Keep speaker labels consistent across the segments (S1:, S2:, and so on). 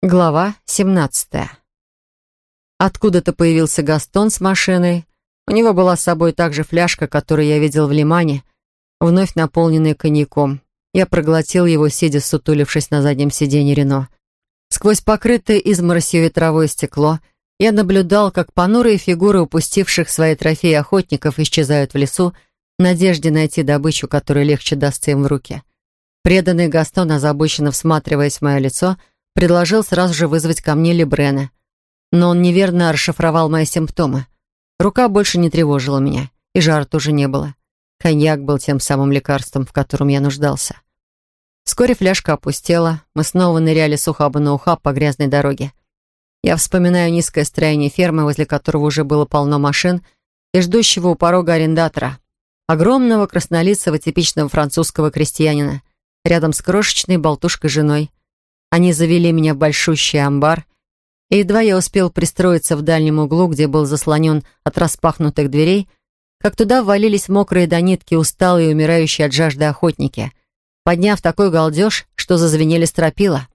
S1: Глава 17 Откуда-то появился Гастон с машиной. У него была с собой также фляжка, которую я видел в лимане, вновь наполненная коньяком. Я проглотил его, сидя сутулившись на заднем сиденье Рено. Сквозь покрытое изморосью ветровое стекло я наблюдал, как понурые фигуры упустивших свои трофеи охотников исчезают в лесу в надежде найти добычу, которая легче дастся им в руки. Преданный Гастон, озабоченно всматриваясь в мое лицо, — предложил сразу же вызвать ко мне Лебрена. Но он неверно расшифровал мои симптомы. Рука больше не тревожила меня, и жара тоже не было. Коньяк был тем самым лекарством, в котором я нуждался. Вскоре фляжка опустела, мы снова ныряли с ухаба на ухаб по грязной дороге. Я вспоминаю низкое строение фермы, возле которого уже было полно машин, и ждущего у порога арендатора. Огромного краснолицего типичного французского крестьянина, рядом с крошечной болтушкой женой. Они завели меня в большущий амбар, и едва я успел пристроиться в дальнем углу, где был заслонен от распахнутых дверей, как туда ввалились мокрые до нитки усталые и умирающие от жажды охотники, подняв такой галдеж, что зазвенели стропила.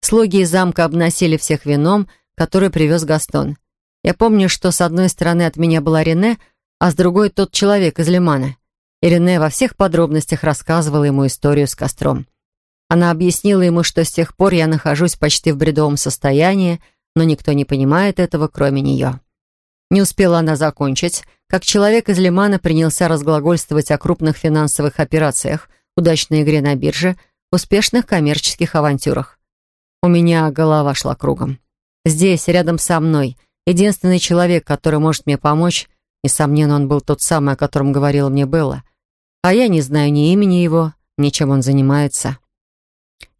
S1: Слуги из замка обносили всех вином, который привез Гастон. Я помню, что с одной стороны от меня была Рене, а с другой тот человек из Лимана. И Рене во всех подробностях рассказывала ему историю с костром. Она объяснила ему, что с тех пор я нахожусь почти в бредовом состоянии, но никто не понимает этого, кроме нее. Не успела она закончить, как человек из Лимана принялся разглагольствовать о крупных финансовых операциях, удачной игре на бирже, успешных коммерческих авантюрах. У меня голова шла кругом. Здесь, рядом со мной, единственный человек, который может мне помочь, несомненно, он был тот самый, о котором говорила мне Белла, а я не знаю ни имени его, ни чем он занимается.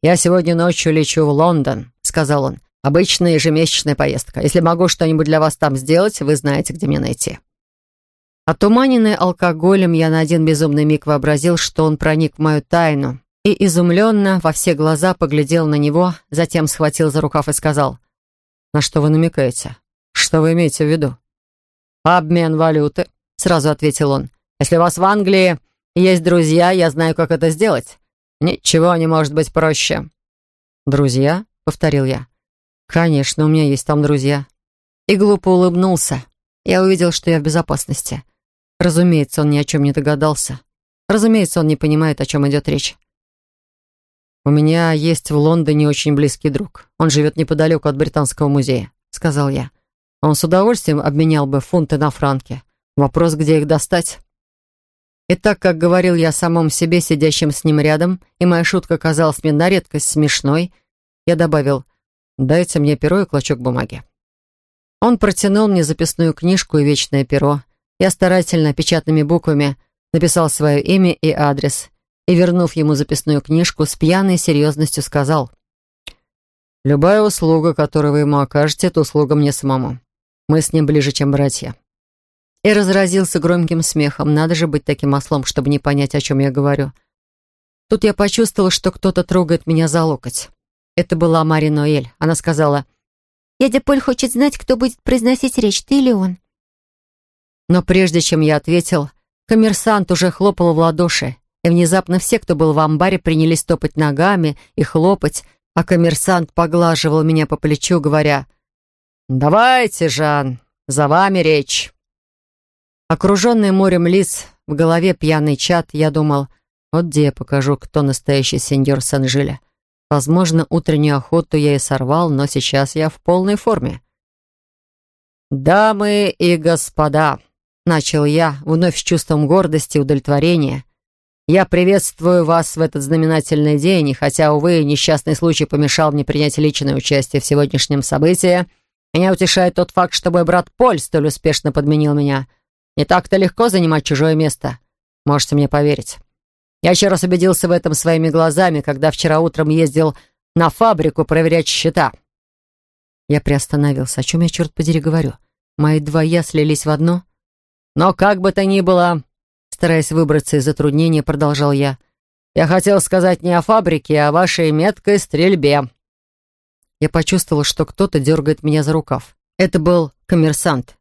S1: «Я сегодня ночью лечу в Лондон», — сказал он. «Обычная ежемесячная поездка. Если могу что-нибудь для вас там сделать, вы знаете, где меня найти». Отуманенный алкоголем, я на один безумный миг вообразил, что он проник в мою тайну, и изумленно во все глаза поглядел на него, затем схватил за рукав и сказал, «На что вы намекаете? Что вы имеете в виду?» «Обмен валюты», — сразу ответил он. «Если у вас в Англии есть друзья, я знаю, как это сделать. «Ничего не может быть проще». «Друзья?» — повторил я. «Конечно, у меня есть там друзья». И глупо улыбнулся. Я увидел, что я в безопасности. Разумеется, он ни о чем не догадался. Разумеется, он не понимает, о чем идет речь. «У меня есть в Лондоне очень близкий друг. Он живет неподалеку от Британского музея», — сказал я. «Он с удовольствием обменял бы фунты на франки. Вопрос, где их достать?» И так как говорил я о самом себе, сидящем с ним рядом, и моя шутка казалась мне на редкость смешной, я добавил «Дайте мне перо и клочок бумаги». Он протянул мне записную книжку и вечное перо. Я старательно, печатными буквами, написал свое имя и адрес, и, вернув ему записную книжку, с пьяной серьезностью сказал «Любая услуга, которую вы ему окажете, это услуга мне самому. Мы с ним ближе, чем братья и разразился громким смехом. Надо же быть таким ослом, чтобы не понять, о чем я говорю. Тут я почувствовала, что кто-то трогает меня за локоть. Это была Мари Ноэль. Она сказала, «Дядя Поль хочет знать, кто будет произносить речь, ты или он?» Но прежде чем я ответил, коммерсант уже хлопал в ладоши, и внезапно все, кто был в амбаре, принялись топать ногами и хлопать, а коммерсант поглаживал меня по плечу, говоря, «Давайте, Жан, за вами речь». Окруженный морем лиц, в голове пьяный чат, я думал, вот где я покажу, кто настоящий сеньор Санжиля. Возможно, утреннюю охоту я и сорвал, но сейчас я в полной форме. «Дамы и господа», — начал я, вновь с чувством гордости и удовлетворения, «я приветствую вас в этот знаменательный день, и хотя, увы, несчастный случай помешал мне принять личное участие в сегодняшнем событии, меня утешает тот факт, что мой брат Поль столь успешно подменил меня — не так-то легко занимать чужое место. Можете мне поверить. Я еще раз убедился в этом своими глазами, когда вчера утром ездил на фабрику проверять счета. Я приостановился. О чем я, черт подери, говорю? Мои два «я» слились в одно? Но как бы то ни было, стараясь выбраться из затруднения, продолжал я, я хотел сказать не о фабрике, а о вашей меткой стрельбе. Я почувствовал, что кто-то дергает меня за рукав. Это был коммерсант.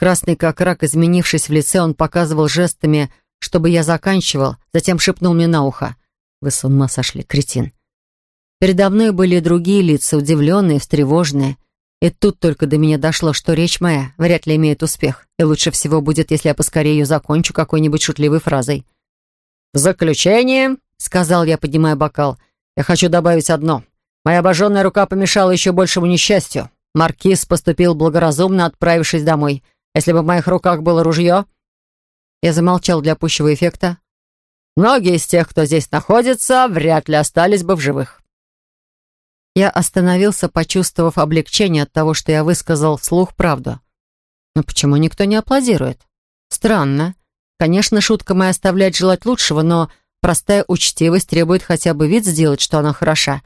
S1: Красный как рак, изменившись в лице, он показывал жестами, чтобы я заканчивал, затем шепнул мне на ухо. «Вы с ума сошли, кретин!» Передо мной были другие лица, удивленные, встревоженные. И тут только до меня дошло, что речь моя вряд ли имеет успех, и лучше всего будет, если я поскорее ее закончу какой-нибудь шутливой фразой. «В заключение», — сказал я, поднимая бокал, — «я хочу добавить одно. Моя обожженная рука помешала еще большему несчастью. Маркиз поступил благоразумно, отправившись домой. Если бы в моих руках было ружье...» Я замолчал для пущего эффекта. «Многие из тех, кто здесь находится, вряд ли остались бы в живых». Я остановился, почувствовав облегчение от того, что я высказал вслух правду. Но почему никто не аплодирует? Странно. Конечно, шутка моя оставляет желать лучшего, но простая учтивость требует хотя бы вид сделать, что она хороша.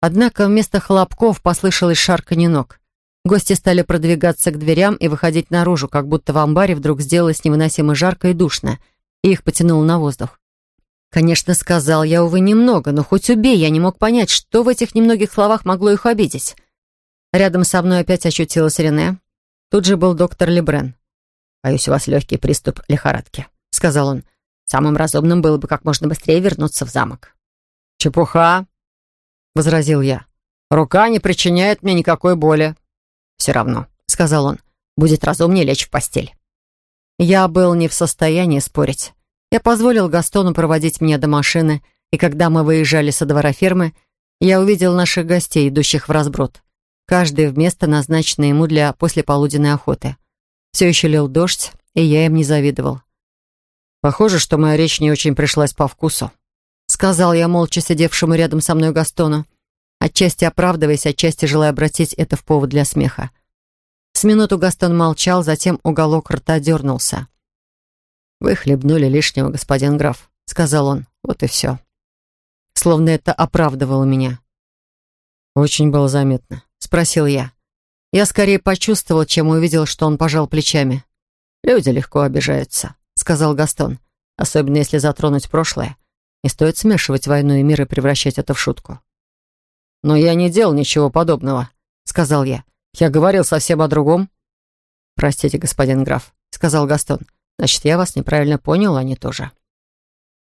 S1: Однако вместо хлопков послышалось шарканье ног. Гости стали продвигаться к дверям и выходить наружу, как будто в амбаре вдруг сделалось невыносимо жарко и душно, и их потянуло на воздух. Конечно, сказал я, увы, немного, но хоть убей, я не мог понять, что в этих немногих словах могло их обидеть. Рядом со мной опять ощутилась Рене. Тут же был доктор Лебрен. «Боюсь, у вас легкий приступ лихорадки», — сказал он. «Самым разумным было бы как можно быстрее вернуться в замок». «Чепуха», — возразил я. «Рука не причиняет мне никакой боли». «Все равно», — сказал он, — «будет разумнее лечь в постель». Я был не в состоянии спорить. Я позволил Gaстону проводить меня до машины, и когда мы выезжали со двора фермы, я увидел наших гостей, идущих в разброд. Каждый в место, назначенное ему для послеполуденной охоты. Все еще лил дождь, и я им не завидовал. «Похоже, что моя речь не очень пришлась по вкусу», сказал я молча сидевшему рядом со мной Гастону, отчасти оправдываясь, отчасти желая обратить это в повод для смеха. С минуту Гастон молчал, затем уголок рта дернулся. «Вы хлебнули лишнего, господин граф», — сказал он. «Вот и все». Словно это оправдывало меня. «Очень было заметно», — спросил я. Я скорее почувствовал, чем увидел, что он пожал плечами. «Люди легко обижаются», — сказал Гастон. «Особенно если затронуть прошлое. Не стоит смешивать войну и мир и превращать это в шутку». «Но я не делал ничего подобного», — сказал я. «Я говорил совсем о другом». «Простите, господин граф», — сказал Гастон. Значит, я вас неправильно понял, они тоже.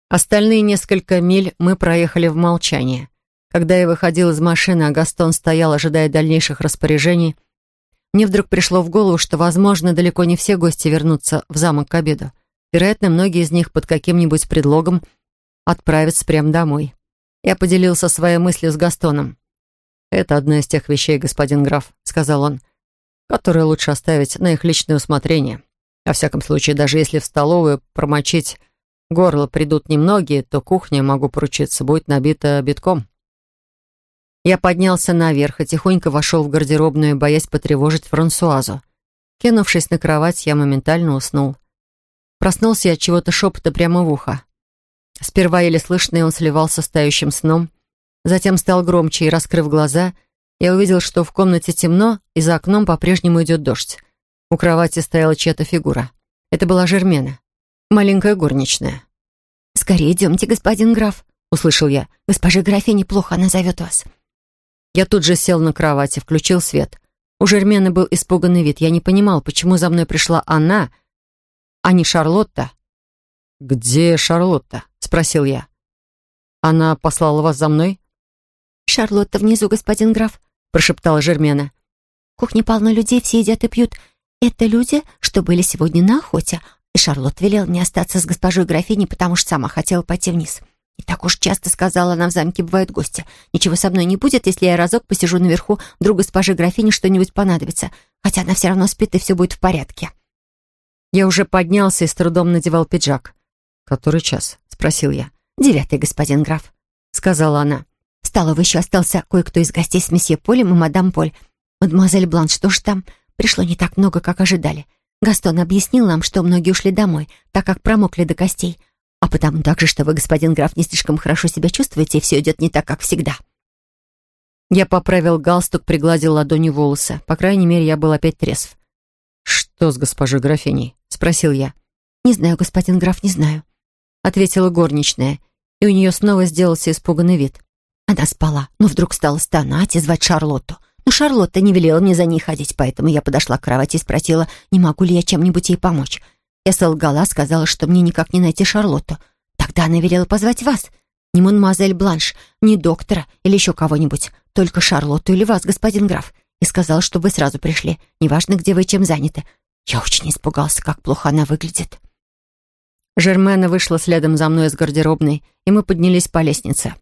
S1: Остальные несколько миль мы проехали в молчании. Когда я выходил из машины, а Гастон стоял, ожидая дальнейших распоряжений, мне вдруг пришло в голову, что, возможно, далеко не все гости вернутся в замок к обеду. Вероятно, многие из них под каким-нибудь предлогом отправятся прямо домой. Я поделился своей мыслью с Гастоном. «Это одна из тех вещей, господин граф», — сказал он, «которые лучше оставить на их личное усмотрение. Во всяком случае, даже если в столовую промочить горло придут немногие, то кухня, могу поручиться, будет набита битком. Я поднялся наверх и тихонько вошел в гардеробную, боясь потревожить Франсуазу. Кинувшись на кровать, я моментально уснул. Проснулся я от чего-то шепота прямо в ухо. Сперва еле слышно, и он сливался с тающим сном. Затем стал громче, и, раскрыв глаза, я увидел, что в комнате темно, и за окном по-прежнему идет дождь. У кровати стояла чья-то фигура. Это была Жермена, маленькая горничная.
S2: «Скорее идемте, господин граф», — услышал я. «Госпожа графиня плохо, она зовет вас».
S1: Я тут же сел на кровати, включил свет. У Жермены был испуганный вид. Я не понимал, почему за мной пришла она, а не Шарлотта. «Где Шарлотта?» — спросил я. «Она послала вас за мной?»
S2: «Шарлотта внизу, господин граф», — прошептала Жермена. «В кухне полно людей, все едят и пьют. Это люди, что были сегодня на охоте, и Шарлотт велел мне остаться с госпожой графиней, потому что сама хотела пойти вниз. И так уж часто сказала она в замке бывают гости. Ничего со мной не будет, если я разок посижу наверху, вдруг госпоже графине что-нибудь понадобится, хотя она все равно спит, и все будет в порядке.
S1: Я уже поднялся и с трудом надевал пиджак. «Который час?» — спросил я.
S2: «Девятый, господин граф», — сказала она. «В столовой еще остался кое-кто из гостей с месье Полем и мадам Поль. Мадемуазель Бланш, что ж там? Пришло не так много, как ожидали. Гастон объяснил нам, что многие ушли домой, так как промокли до костей. А потому также, что вы, господин граф, не слишком хорошо себя чувствуете, и все идет не так, как всегда.
S1: Я поправил галстук, пригладил ладонью волосы. По крайней мере, я был опять трезв. «Что с госпожой графиней?» — спросил я.
S2: «Не знаю, господин граф, не знаю», — ответила горничная, и у нее снова сделался испуганный вид. Она спала, но вдруг стала стонать и звать Шарлотту. Но Шарлотта не велела мне за ней ходить, поэтому я подошла к кровати и спросила, не могу ли я чем-нибудь ей помочь. Я солгала, сказала, что мне никак не найти Шарлотту. Тогда она велела позвать вас. Ни мадемуазель Бланш, ни доктора или еще кого-нибудь, только Шарлотту или вас, господин граф. И сказал, чтобы вы сразу пришли, неважно, где вы чем заняты. Я очень испугался, как плохо она выглядит».
S1: Жермена вышла следом за мной из гардеробной, и мы поднялись по лестнице.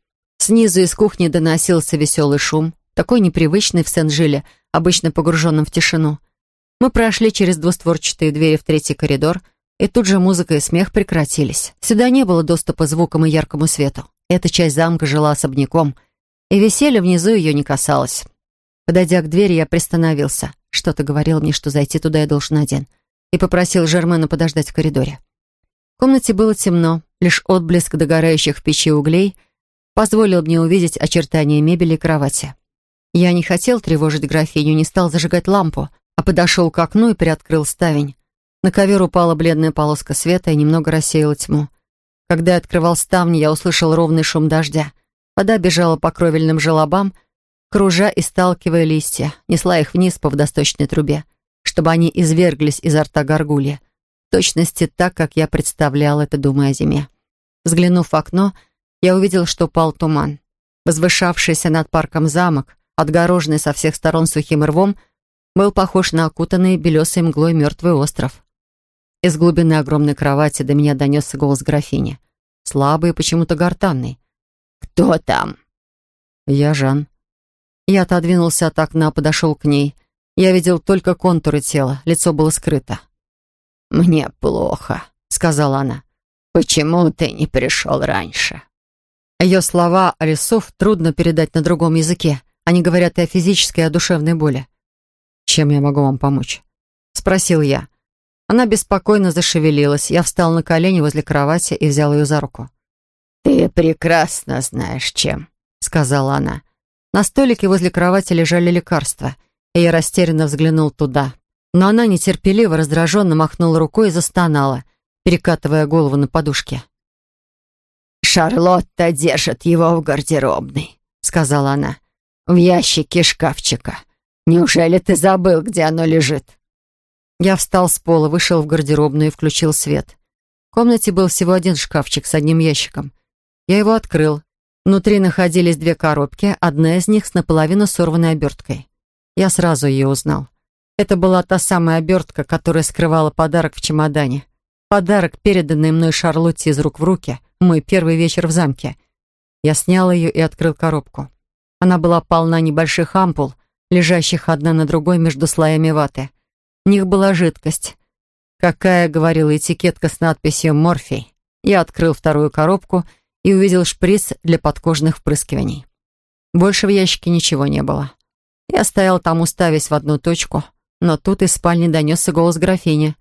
S1: Снизу из кухни доносился веселый шум, такой непривычный в Сен-Жиле, обычно погруженном в тишину. Мы прошли через двустворчатые двери в третий коридор, и тут же музыка и смех прекратились. Сюда не было доступа звукам и яркому свету. Эта часть замка жила особняком, и веселье внизу ее не касалось. Подойдя к двери, я приостановился. Что-то говорил мне, что зайти туда я должен один, и попросил Жермена подождать в коридоре. В комнате было темно, лишь отблеск догорающих в печи углей позволил мне увидеть очертания мебели и кровати. Я не хотел тревожить графиню, не стал зажигать лампу, а подошел к окну и приоткрыл ставень. На ковер упала бледная полоска света и немного рассеяла тьму. Когда я открывал ставни, я услышал ровный шум дождя. Вода бежала по кровельным желобам, кружа и сталкивая листья, несла их вниз по водосточной трубе, чтобы они изверглись изо рта горгулья. В точности так, как я представлял это, думая о зиме. Взглянув в окно, я увидел, что пал туман. Возвышавшийся над парком замок, отгороженный со всех сторон сухим рвом, был похож на окутанный белесой мглой мертвый остров. Из глубины огромной кровати до меня донесся голос графини. Слабый и почему-то гортанный. «Кто там?» «Я Жан». Я отодвинулся от окна, подошел к ней. Я видел только контуры тела, лицо было скрыто. «Мне плохо», — сказала она. «Почему ты не пришел раньше?» Ее слова о трудно передать на другом языке. Они говорят и о физической, и о душевной боли. «Чем я могу вам помочь?» — спросил я. Она беспокойно зашевелилась. Я встал на колени возле кровати и взял ее за руку. «Ты прекрасно знаешь, чем», — сказала она. На столике возле кровати лежали лекарства, и я растерянно взглянул туда. Но она нетерпеливо, раздраженно махнула рукой и застонала, перекатывая голову на подушке. «Шарлотта держит его в гардеробной», — сказала она. «В ящике шкафчика. Неужели ты забыл, где оно лежит?» Я встал с пола, вышел в гардеробную и включил свет. В комнате был всего один шкафчик с одним ящиком. Я его открыл. Внутри находились две коробки, одна из них с наполовину сорванной оберткой. Я сразу ее узнал. Это была та самая обертка, которая скрывала подарок в чемодане. Подарок, переданный мной Шарлотте из рук в руки, мой первый вечер в замке. Я снял ее и открыл коробку. Она была полна небольших ампул, лежащих одна на другой между слоями ваты. В них была жидкость. Какая, говорила этикетка с надписью «Морфий». Я открыл вторую коробку и увидел шприц для подкожных впрыскиваний. Больше в ящике ничего не было. Я стоял там, уставясь в одну точку, но тут из спальни донесся голос графини.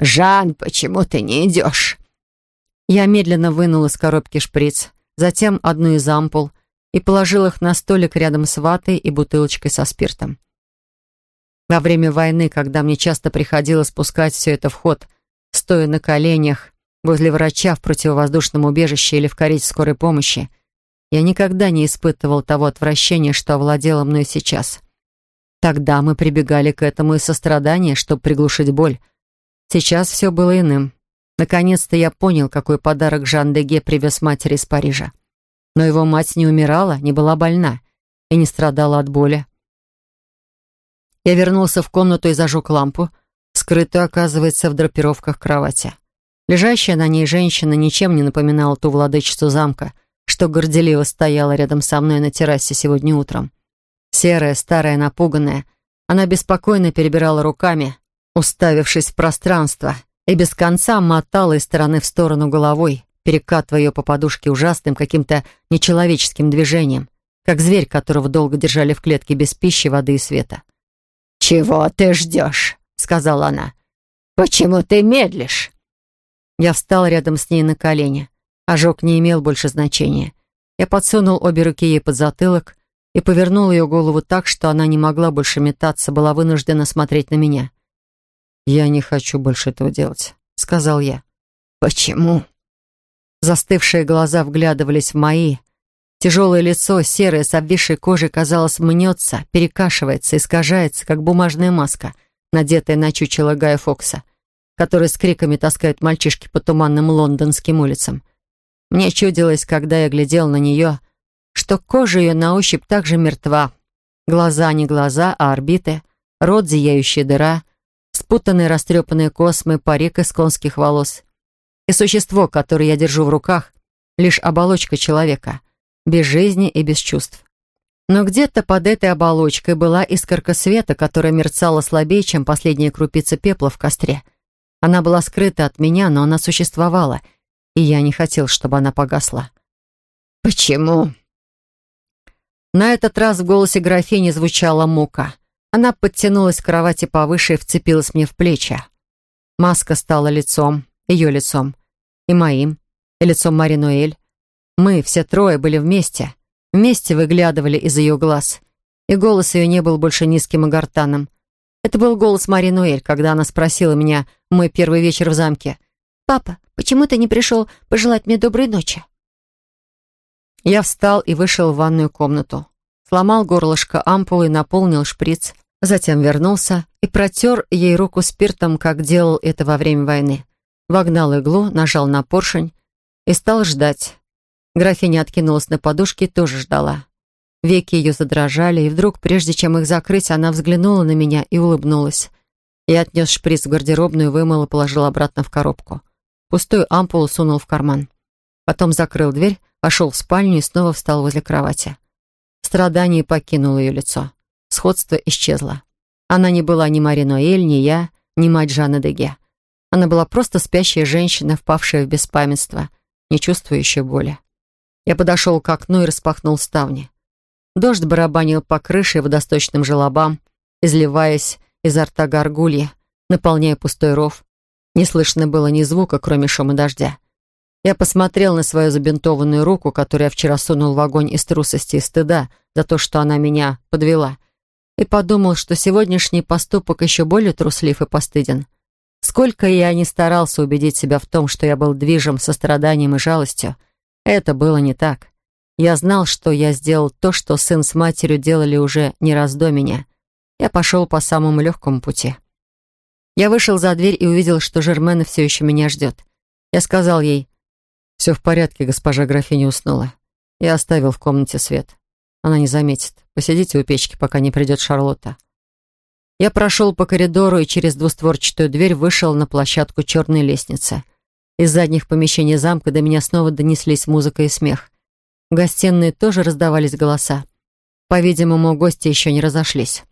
S1: «Жан, почему ты не идешь?» Я медленно вынул из коробки шприц, затем одну из ампул — и положил их на столик рядом с ватой и бутылочкой со спиртом. Во время войны, когда мне часто приходилось спускать все это в ход, стоя на коленях возле врача в противовоздушном убежище или в карете скорой помощи, я никогда не испытывал того отвращения, что овладело мной сейчас. Тогда мы прибегали к этому из сострадания, чтобы приглушить боль. Сейчас все было иным. Наконец-то я понял, какой подарок Жан Деге привез матери из Парижа. Но его мать не умирала, не была больна и не страдала от боли. Я вернулся в комнату и зажег лампу, скрытую, оказывается, в драпировках кровати. Лежащая на ней женщина ничем не напоминала ту владычицу замка, что горделиво стояла рядом со мной на террасе сегодня утром. Серая, старая, напуганная, она беспокойно перебирала руками, уставившись в пространство, и без конца мотала из стороны в сторону головой, перекатывая ее по подушке ужасным каким-то нечеловеческим движением, как зверь, которого долго держали в клетке без пищи, воды и света. «Чего ты ждешь?» — сказала она. «Почему ты медлишь?» Я встал рядом с ней на колени. Ожог не имел больше значения. Я подсунул обе руки ей под затылок и повернул ее голову так, что она не могла больше метаться, была вынуждена смотреть на меня. «Я не хочу больше этого делать», — сказал я. «Почему?» Застывшие глаза вглядывались в мои. Тяжелое лицо, серое, с обвисшей кожей, казалось, мнется, перекашивается, искажается, как бумажная маска, надетая на чучело Гая Фокса, который с криками таскает мальчишки по туманным лондонским улицам. Мне чудилось, когда я глядел на нее, что кожа ее на ощупь так же мертва. Глаза не глаза, а орбиты, рот зияющая дыра, спутанные растрепанные космы, парик из конских волос. И существо, которое я держу в руках, лишь оболочка человека, без жизни и без чувств. Но где-то под этой оболочкой была искорка света, которая мерцала слабее, чем последняя крупица пепла в костре. Она была скрыта от меня, но она существовала, и я не хотел, чтобы она погасла. «Почему?» На этот раз в голосе графини звучала мука. Она подтянулась к кровати повыше и вцепилась мне в плечи. Маска стала лицом, ее лицом, и моим, и лицом Мари Ноэль. Мы, все трое, были вместе, вместе выглядывали из ее глаз. И голос ее не был больше низким и гортанным. Это был голос Мари Ноэль, когда она спросила меня мой первый вечер в замке. «Папа, почему ты не пришел пожелать мне доброй ночи?» Я встал и вышел в ванную комнату. Сломал горлышко ампулы и наполнил шприц. Затем вернулся и протер ей руку спиртом, как делал это во время войны. Вогнал иглу, нажал на поршень и стал ждать. Графиня откинулась на подушке и тоже ждала. Веки ее задрожали, и вдруг, прежде чем их закрыть, она взглянула на меня и улыбнулась. Я отнес шприц в гардеробную, вымыл и положил обратно в коробку. Пустую ампулу сунул в карман. Потом закрыл дверь, Пошел в спальню и снова встал возле кровати. Страдание покинуло ее лицо. Сходство исчезло. Она не была ни Мари Ноэль, ни я, ни мать Жанны Деге. Она была просто спящая женщина, впавшая в беспамятство, не чувствующая боли. Я подошел к окну и распахнул ставни. Дождь барабанил по крыше и водосточным желобам, изливаясь изо рта горгулья, наполняя пустой ров. Не слышно было ни звука, кроме шума дождя. Я посмотрел на свою забинтованную руку, которую я вчера сунул в огонь из трусости и стыда за то, что она меня подвела, и подумал, что сегодняшний поступок еще более труслив и постыден. Сколько я не старался убедить себя в том, что я был движим состраданием и жалостью, это было не так. Я знал, что я сделал то, что сын с матерью делали уже не раз до меня. Я пошел по самому легкому пути. Я вышел за дверь и увидел, что Жермена все еще меня ждет. Я сказал ей, «Все в порядке, госпожа графиня уснула. Я оставил в комнате свет. Она не заметит. Посидите у печки, пока не придет Шарлотта». Я прошел по коридору и через двустворчатую дверь вышел на площадку черной лестницы. Из задних помещений замка до меня снова донеслись музыка и смех. В гостиной тоже раздавались голоса. По-видимому, гости еще не разошлись.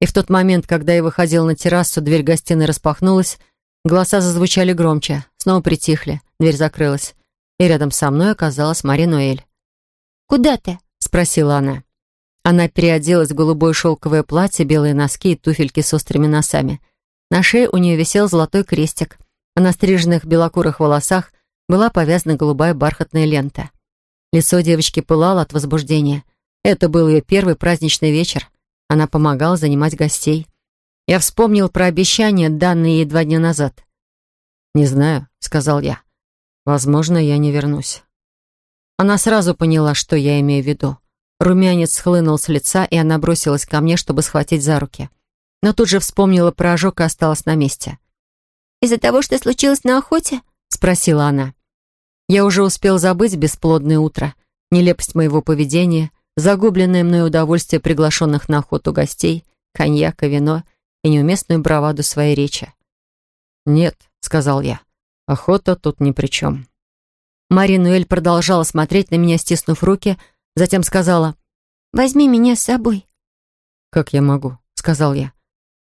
S1: И в тот момент, когда я выходил на террасу, дверь гостиной распахнулась, голоса зазвучали громче, снова притихли, дверь закрылась и рядом со мной оказалась Мари Ноэль.
S2: «Куда ты?» — спросила она.
S1: Она переоделась в голубое шелковое платье, белые носки и туфельки с острыми носами. На шее у нее висел золотой крестик, а на стриженных белокурых волосах была повязана голубая бархатная лента. Лицо девочки пылало от возбуждения. Это был ее первый праздничный вечер. Она помогала занимать гостей. Я вспомнил про обещание, данное ей два дня назад. «Не знаю», — сказал я. Возможно, я не вернусь. Она сразу поняла, что я имею в виду. Румянец схлынул с лица, и она бросилась ко мне, чтобы схватить за руки. Но тут же вспомнила про ожог и осталась на месте.
S2: «Из-за того, что случилось на охоте?»
S1: — спросила она. Я уже успел забыть бесплодное утро, нелепость моего поведения, загубленное мной удовольствие приглашенных на охоту гостей, коньяк и вино и неуместную браваду своей речи. «Нет», — сказал я, Охота тут ни при чем.
S2: Маринуэль продолжала смотреть на меня, стиснув руки, затем сказала, «Возьми меня с собой».
S1: «Как я могу?» — сказал я.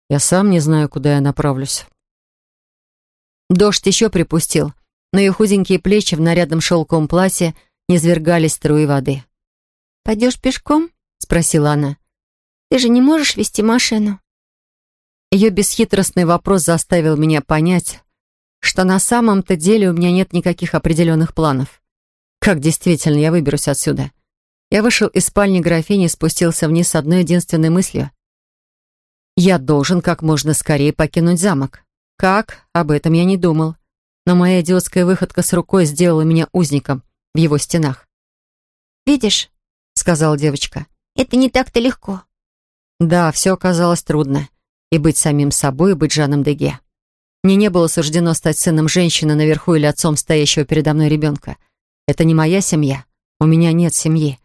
S1: «Я сам не знаю, куда я направлюсь». Дождь еще припустил, но ее худенькие плечи в нарядном шелковом платье не свергались струи воды.
S2: «Пойдешь пешком?» — спросила она. «Ты же не можешь вести машину?»
S1: Ее бесхитростный вопрос заставил меня понять, что на самом-то деле у меня нет никаких определенных планов. Как действительно я выберусь отсюда? Я вышел из спальни графини и спустился вниз с одной единственной мыслью. Я должен как можно скорее покинуть замок. Как? Об этом я не думал. Но моя идиотская выходка с рукой сделала меня узником в его стенах.
S2: «Видишь», — сказала девочка, — «это не так-то легко».
S1: Да, все оказалось трудно. И быть самим собой, и быть Жаном Деге. Мне не было суждено стать сыном женщины наверху или отцом стоящего передо мной ребенка. Это не моя семья. У меня нет семьи.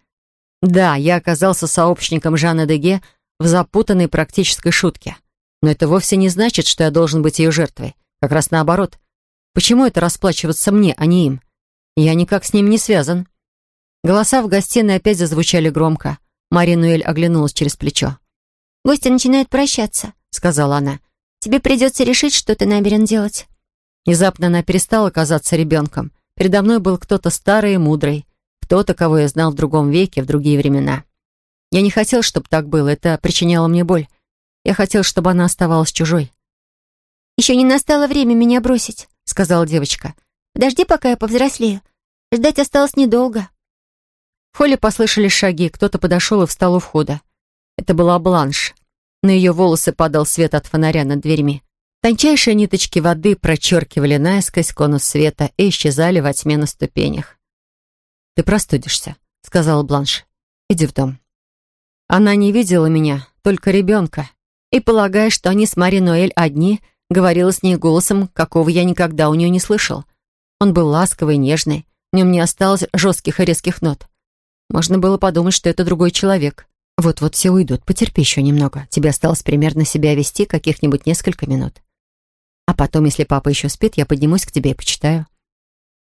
S1: Да, я оказался сообщником Жанны Деге в запутанной практической шутке. Но это вовсе не значит, что я должен быть ее жертвой. Как раз наоборот. Почему это расплачиваться мне, а не им? Я никак с ним не связан. Голоса в гостиной опять зазвучали громко. Мария Нуэль оглянулась через плечо.
S2: «Гости начинают прощаться», — сказала она. «Тебе придется решить, что ты намерен делать».
S1: Внезапно она перестала казаться ребенком. Передо мной был кто-то старый и мудрый. Кто-то, кого я знал в другом веке, в другие времена. Я не хотел, чтобы так было. Это причиняло мне боль. Я хотел, чтобы она оставалась чужой.
S2: «Еще не настало время меня бросить», — сказала девочка. «Подожди, пока я повзрослею. Ждать осталось недолго».
S1: В холле послышались шаги. Кто-то подошел и встал у входа. Это была Бланш. На ее волосы падал свет от фонаря над дверьми. Тончайшие ниточки воды прочеркивали наискось конус света и исчезали во тьме на ступенях. «Ты простудишься», — сказала Бланш. «Иди в дом». Она не видела меня, только ребенка. И, полагая, что они с Мари Ноэль одни, говорила с ней голосом, какого я никогда у нее не слышал. Он был ласковый, нежный, в нем не осталось жестких и резких нот. Можно было подумать, что это другой человек. Вот-вот все уйдут, потерпи еще немного. Тебе осталось примерно себя вести каких-нибудь несколько минут. А потом, если папа еще спит, я поднимусь к тебе и почитаю.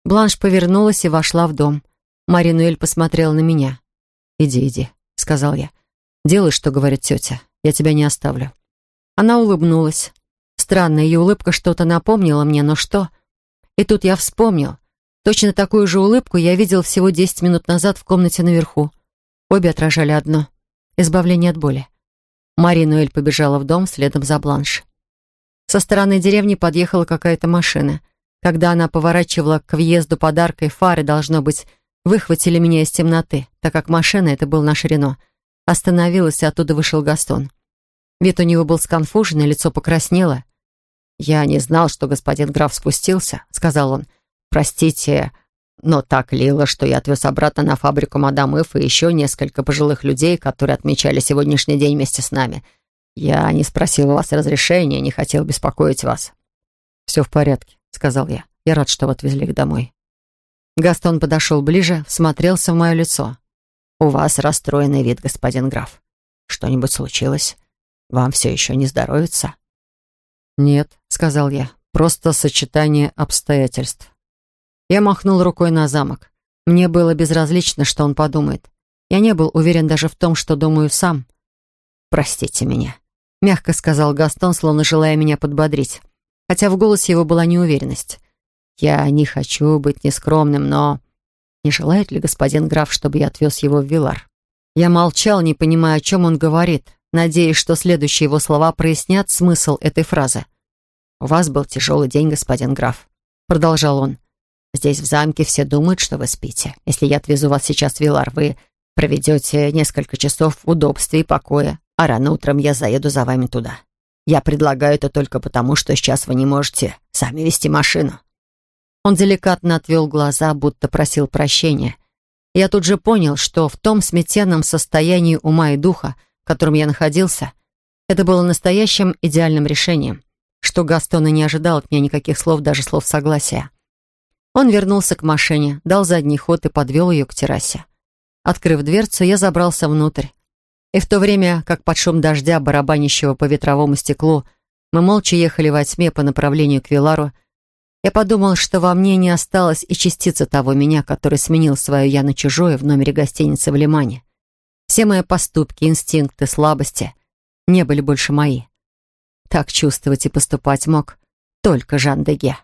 S1: Бланш повернулась и вошла в дом. Маринуэль посмотрела на меня. «Иди, иди», — сказал я. «Делай, что говорит тетя. Я тебя не оставлю». Она улыбнулась. Странно, ее улыбка что-то напомнила мне, но что? И тут я вспомнил. Точно такую же улыбку я видел всего десять минут назад в комнате наверху. Обе отражали одно — избавление от боли. Мари Нуэль побежала в дом следом за Бланш. Со стороны деревни подъехала какая-то машина. Когда она поворачивала к въезду подаркой, фары, должно быть, выхватили меня из темноты, так как машина, это был наш Рено, остановилась, и оттуда вышел Гастон. Вид у него был сконфуженный, лицо покраснело. «Я не знал, что господин граф спустился», — сказал он. «Простите, но так лило, что я отвез обратно на фабрику мадам Иф и еще несколько пожилых людей, которые отмечали сегодняшний день вместе с нами. Я не спросил у вас разрешения, не хотел беспокоить вас». «Все в порядке», — сказал я. «Я рад, что вы отвезли их домой». Гастон подошел ближе, смотрелся в мое лицо. «У вас расстроенный вид, господин граф. Что-нибудь случилось? Вам все еще не здоровится?» «Нет», — сказал я, — «просто сочетание обстоятельств». Я махнул рукой на замок. Мне было безразлично, что он подумает. Я не был уверен даже в том, что думаю сам. «Простите меня», — мягко сказал Гастон, словно желая меня подбодрить. Хотя в голосе его была неуверенность. «Я не хочу быть нескромным, но...» «Не желает ли господин граф, чтобы я отвез его в Вилар?» Я молчал, не понимая, о чем он говорит, надеясь, что следующие его слова прояснят смысл этой фразы. «У вас был тяжелый день, господин граф», — продолжал он. Здесь, в замке, все думают, что вы спите. Если я отвезу вас сейчас в Вилар, вы проведете несколько часов в удобстве и покое, а рано утром я заеду за вами туда. Я предлагаю это только потому, что сейчас вы не можете сами вести машину». Он деликатно отвел глаза, будто просил прощения. Я тут же понял, что в том сметенном состоянии ума и духа, в котором я находился, это было настоящим идеальным решением, что Гастон и не ожидал от меня никаких слов, даже слов согласия. Он вернулся к машине, дал задний ход и подвел ее к террасе. Открыв дверцу, я забрался внутрь. И в то время, как под шум дождя, барабанящего по ветровому стеклу, мы молча ехали во тьме по направлению к Вилару, я подумал, что во мне не осталось и частицы того меня, который сменил свое «я» на чужое в номере гостиницы в Лимане. Все мои поступки, инстинкты, слабости не были больше мои. Так чувствовать и поступать мог только Жан Деге.